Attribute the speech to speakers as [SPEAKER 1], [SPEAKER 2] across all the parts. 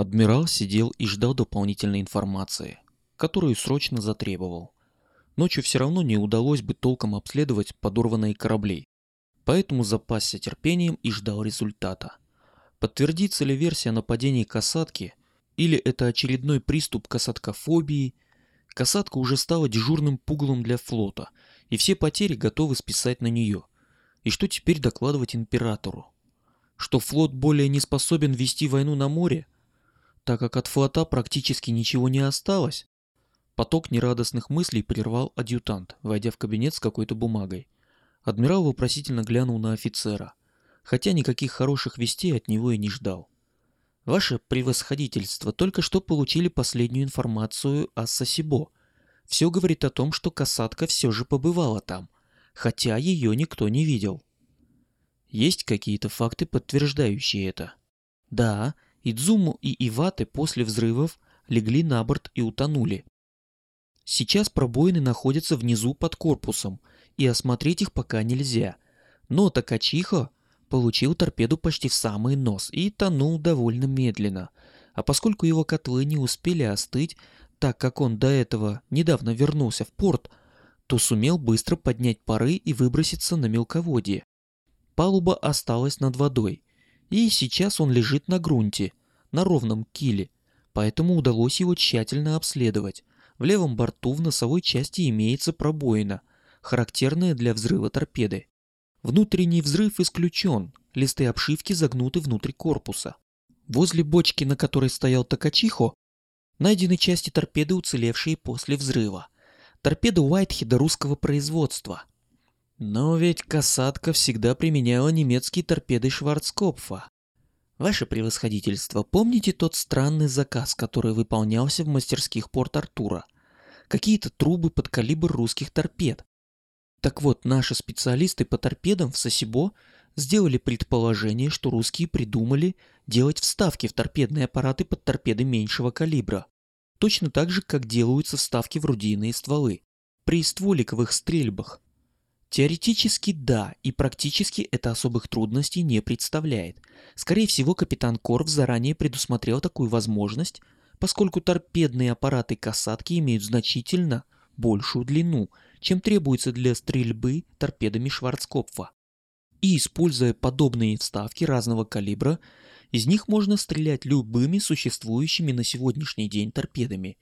[SPEAKER 1] Адмирал сидел и ждал дополнительной информации, которую срочно затребовал. Ночью все равно не удалось бы толком обследовать подорванные корабли, поэтому запасся терпением и ждал результата. Подтвердится ли версия нападения касатки, или это очередной приступ касаткофобии, касатка уже стала дежурным пугалом для флота, и все потери готовы списать на нее. И что теперь докладывать императору? Что флот более не способен вести войну на море? Так как от флота практически ничего не осталось? Поток нерадостных мыслей прервал адъютант, войдя в кабинет с какой-то бумагой. Адмирал вопросительно глянул на офицера, хотя никаких хороших вестей от него и не ждал. Ваше превосходительство только что получили последнюю информацию о Сосибо. Все говорит о том, что касатка все же побывала там, хотя ее никто не видел. Есть какие-то факты, подтверждающие это? Да, Идзуму и Иваты после взрывов легли на борт и утонули. Сейчас пробоины находятся внизу под корпусом, и осмотреть их пока нельзя. Но Такачихо получил торпеду почти в самый нос и тонул довольно медленно. А поскольку его котлы не успели остыть, так как он до этого недавно вернулся в порт, то сумел быстро поднять пары и выброситься на мелководье. Палуба осталась над водой, и сейчас он лежит на грунте, на ровном киле, поэтому удалось его тщательно обследовать. В левом борту в носовой части имеется пробоина, характерная для взрыва торпеды. Внутренний взрыв исключен, листы обшивки загнуты внутрь корпуса. Возле бочки, на которой стоял Такачихо, найдены части торпеды, уцелевшие после взрыва. Торпеда Уайтхеда русского производства. Но ведь касатка всегда применяла немецкие торпеды Шварцкопфа. Ваше превосходительство, помните тот странный заказ, который выполнялся в мастерских Порт-Артура? Какие-то трубы под калибр русских торпед. Так вот, наши специалисты по торпедам в Сосибо сделали предположение, что русские придумали делать вставки в торпедные аппараты под торпеды меньшего калибра. Точно так же, как делаются вставки в рудийные стволы. При стволиковых стрельбах. Теоретически да, и практически это особых трудностей не представляет. Скорее всего, капитан Корв заранее предусмотрел такую возможность, поскольку торпедные аппараты касатки имеют значительно большую длину, чем требуется для стрельбы торпедами Шварцкопфа. И используя подобные вставки разного калибра, из них можно стрелять любыми существующими на сегодняшний день торпедами.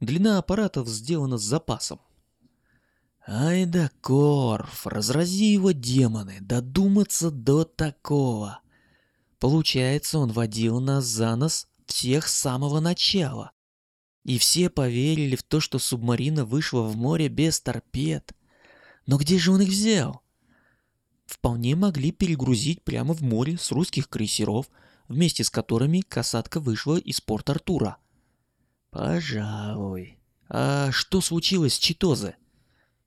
[SPEAKER 1] Длина аппаратов сделана с запасом. Ай да Корф, разрази его демоны, додуматься до такого. Получается, он водил нас за нос всех с самого начала. И все поверили в то, что субмарина вышла в море без торпед. Но где же он их взял? Вполне могли перегрузить прямо в море с русских крейсеров, вместе с которыми касатка вышла из порт Артура. Пожалуй. А что случилось с Читозе?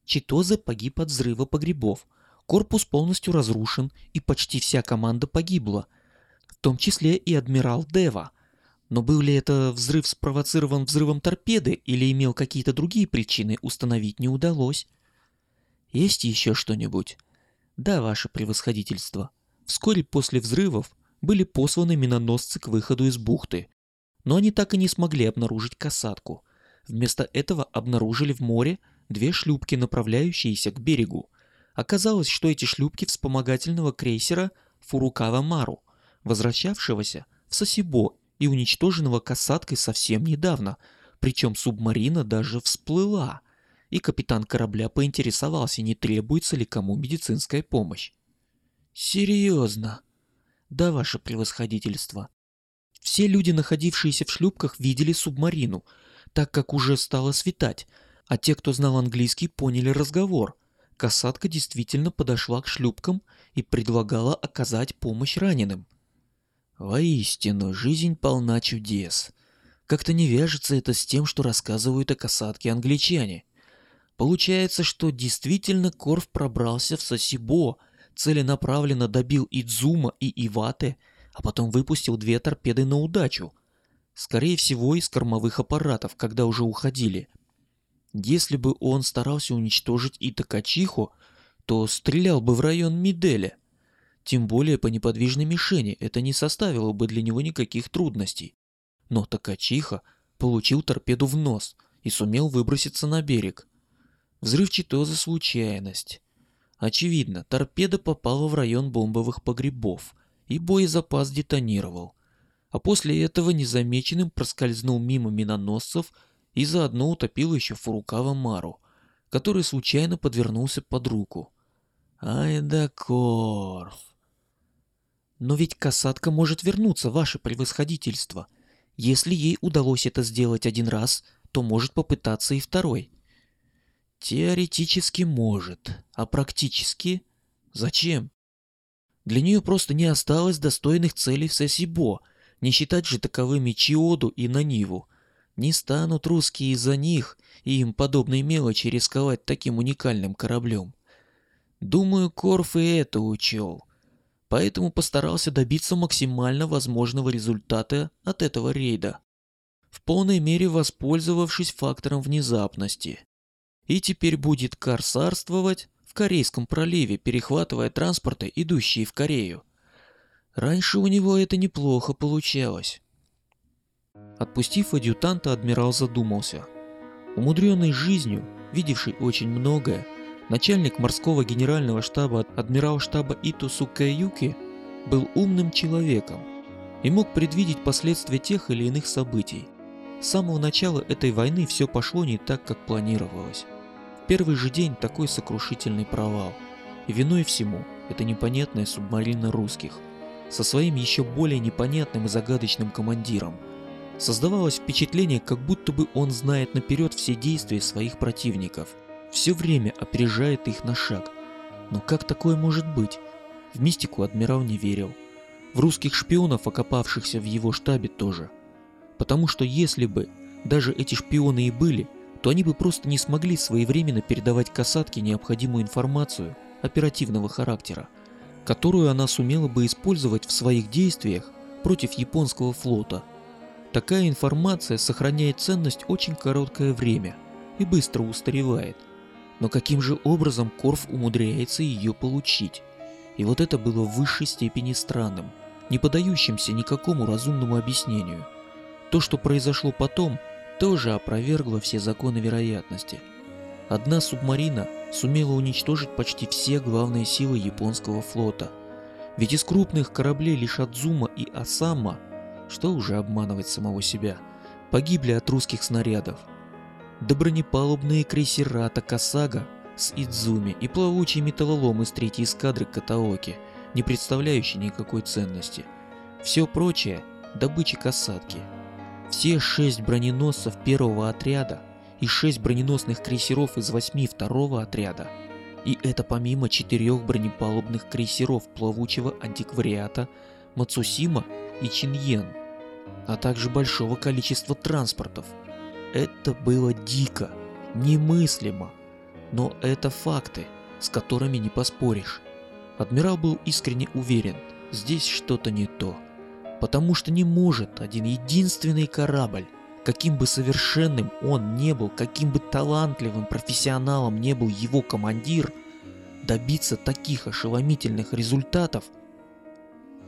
[SPEAKER 1] Читозе погиб от взрыва погребов. Корпус полностью разрушен, и почти вся команда погибла, в том числе и адмирал Дева. Но был ли это взрыв спровоцирован взрывом торпеды или имел какие-то другие причины, установить не удалось. Есть еще что-нибудь? Да, ваше превосходительство. Вскоре после взрывов были посланы миноносцы к выходу из бухты, но они так и не смогли обнаружить касатку. Вместо этого обнаружили в море две шлюпки, направляющиеся к берегу. Оказалось, что эти шлюпки вспомогательного крейсера Фурукава Мару, возвращавшегося в Сосибо и уничтоженного касаткой совсем недавно, причем субмарина даже всплыла, и капитан корабля поинтересовался, не требуется ли кому медицинская помощь. Серьезно? Да, ваше превосходительство. Все люди, находившиеся в шлюпках, видели субмарину, так как уже стало светать, а те, кто знал английский, поняли разговор. Касатка действительно подошла к шлюпкам и предлагала оказать помощь раненым. Воистину, жизнь полна чудес. Как-то не вяжется это с тем, что рассказывают о касатке англичане. Получается, что действительно Корф пробрался в Сосибо, целенаправленно добил Идзума и Ивате, а потом выпустил две торпеды на удачу. Скорее всего, из кормовых аппаратов, когда уже уходили – если бы он старался уничтожить и Такачиху, то стрелял бы в район Миделя. Тем более по неподвижной мишени это не составило бы для него никаких трудностей. но Токачиха получил торпеду в нос и сумел выброситься на берег. Взрывчатоза случайность. Очевидно, торпеда попала в район бомбовых погребов, и боезапас детонировал. А после этого незамеченным проскользнул мимо миноносцев и заодно утопил еще Фурукава Мару, который случайно подвернулся под руку. Ай да Корф! Но ведь касатка может вернуться, ваше превосходительство. Если ей удалось это сделать один раз, то может попытаться и второй. Теоретически может, а практически зачем? Для нее просто не осталось достойных целей в Сосибо, не считать же таковыми Чиоду и Наниву. Не станут русские из-за них и им подобной мелочи рисковать таким уникальным кораблем. Думаю, Корф и это учел. Поэтому постарался добиться максимально возможного результата от этого рейда. В полной мере воспользовавшись фактором внезапности и теперь будет корсарствовать в Корейском проливе, перехватывая транспорты, идущие в Корею. Раньше у него это неплохо получалось. Отпустив адъютанта, адмирал задумался. Умудренный жизнью, видевший очень многое, начальник морского генерального штаба адмирал штаба Ито Сукэюки был умным человеком и мог предвидеть последствия тех или иных событий. С самого начала этой войны все пошло не так, как планировалось первый же день такой сокрушительный провал. И виной всему это непонятная субмарина русских, со своим еще более непонятным и загадочным командиром. Создавалось впечатление, как будто бы он знает наперед все действия своих противников, все время опережает их на шаг. Но как такое может быть? В мистику адмирал не верил. В русских шпионов, окопавшихся в его штабе, тоже. Потому что если бы даже эти шпионы и были – то они бы просто не смогли своевременно передавать касатке необходимую информацию оперативного характера, которую она сумела бы использовать в своих действиях против японского флота. Такая информация сохраняет ценность очень короткое время и быстро устаревает. Но каким же образом Корф умудряется ее получить? И вот это было в высшей степени странным, не поддающимся никакому разумному объяснению. То, что произошло потом – тоже опровергло все законы вероятности. Одна субмарина сумела уничтожить почти все главные силы японского флота. Ведь из крупных кораблей лишь Адзума и Асама, что уже обманывать самого себя, погибли от русских снарядов. Да бронепалубные крейсера Такасага с Идзуми и плавучий металлолом из третьей эскадры Катаоки, не представляющий никакой ценности. Все прочее – добыча касатки – все шесть броненосцев первого отряда и шесть броненосных крейсеров из восьми второго отряда, и это помимо четырех бронепалубных крейсеров плавучего антиквариата Мацусима и Чиньен, а также большого количества транспортов. Это было дико, немыслимо, но это факты, с которыми не поспоришь. Адмирал был искренне уверен, здесь что-то не то потому что не может один единственный корабль, каким бы совершенным он не был, каким бы талантливым профессионалом не был его командир, добиться таких ошеломительных результатов,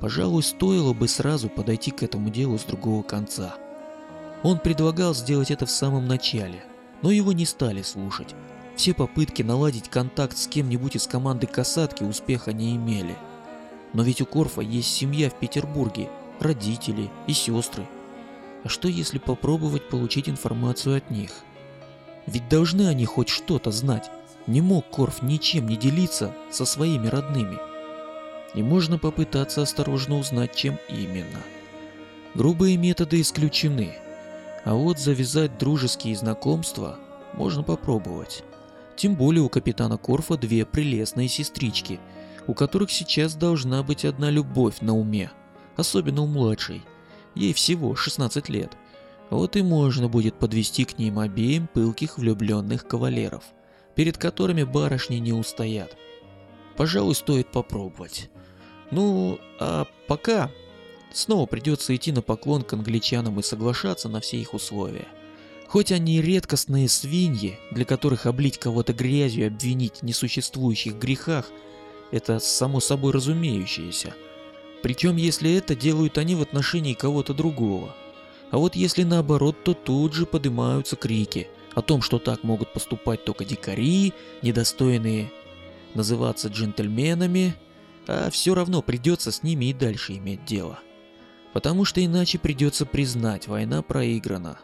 [SPEAKER 1] пожалуй, стоило бы сразу подойти к этому делу с другого конца. Он предлагал сделать это в самом начале, но его не стали слушать. Все попытки наладить контакт с кем-нибудь из команды касатки успеха не имели. Но ведь у Корфа есть семья в Петербурге, родители и сестры. А что если попробовать получить информацию от них? Ведь должны они хоть что-то знать. Не мог Корф ничем не делиться со своими родными. И можно попытаться осторожно узнать, чем именно. Грубые методы исключены. А вот завязать дружеские знакомства можно попробовать. Тем более у капитана Корфа две прелестные сестрички, у которых сейчас должна быть одна любовь на уме – особенно у младшей. Ей всего 16 лет. Вот и можно будет подвести к ним обеим пылких влюбленных кавалеров, перед которыми барышни не устоят. Пожалуй, стоит попробовать. Ну, а пока снова придется идти на поклон к англичанам и соглашаться на все их условия. Хоть они редкостные свиньи, для которых облить кого-то грязью и обвинить в несуществующих грехах – это само собой разумеющееся – причем, если это делают они в отношении кого-то другого. А вот если наоборот, то тут же поднимаются крики о том, что так могут поступать только дикари, недостойные называться джентльменами, а все равно придется с ними и дальше иметь дело. Потому что иначе придется признать, война проиграна.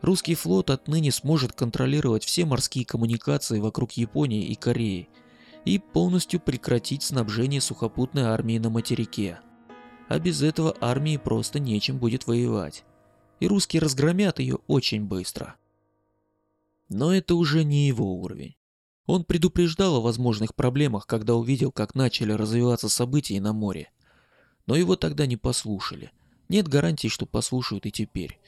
[SPEAKER 1] Русский флот отныне сможет контролировать все морские коммуникации вокруг Японии и Кореи и полностью прекратить снабжение сухопутной армии на материке. А без этого армии просто нечем будет воевать. И русские разгромят ее очень быстро. Но это уже не его уровень. Он предупреждал о возможных проблемах, когда увидел, как начали развиваться события на море. Но его тогда не послушали. Нет гарантии, что послушают и теперь.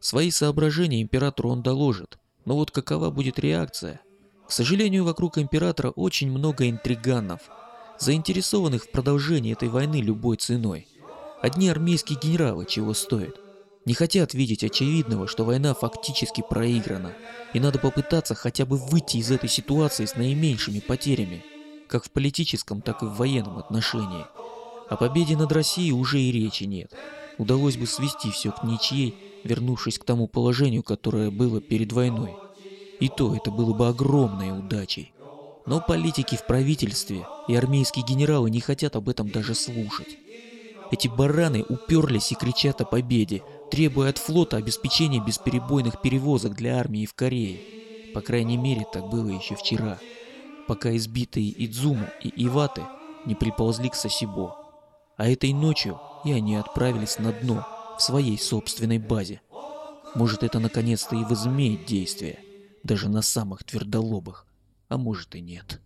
[SPEAKER 1] Свои соображения императору он доложит, но вот какова будет реакция? К сожалению, вокруг императора очень много интриганов, заинтересованных в продолжении этой войны любой ценой. Одни армейские генералы чего стоят. Не хотят видеть очевидного, что война фактически проиграна, и надо попытаться хотя бы выйти из этой ситуации с наименьшими потерями, как в политическом, так и в военном отношении. О победе над Россией уже и речи нет. Удалось бы свести все к ничьей, вернувшись к тому положению, которое было перед войной. И то это было бы огромной удачей. Но политики в правительстве и армейские генералы не хотят об этом даже слушать. Эти бараны уперлись и кричат о победе, требуя от флота обеспечения бесперебойных перевозок для армии в Корее. По крайней мере, так было еще вчера, пока избитые Идзуму и Иваты не приползли к Сосибо. А этой ночью и они отправились на дно в своей собственной базе. Может, это наконец-то и возымеет действие, даже на самых твердолобых, а может и нет.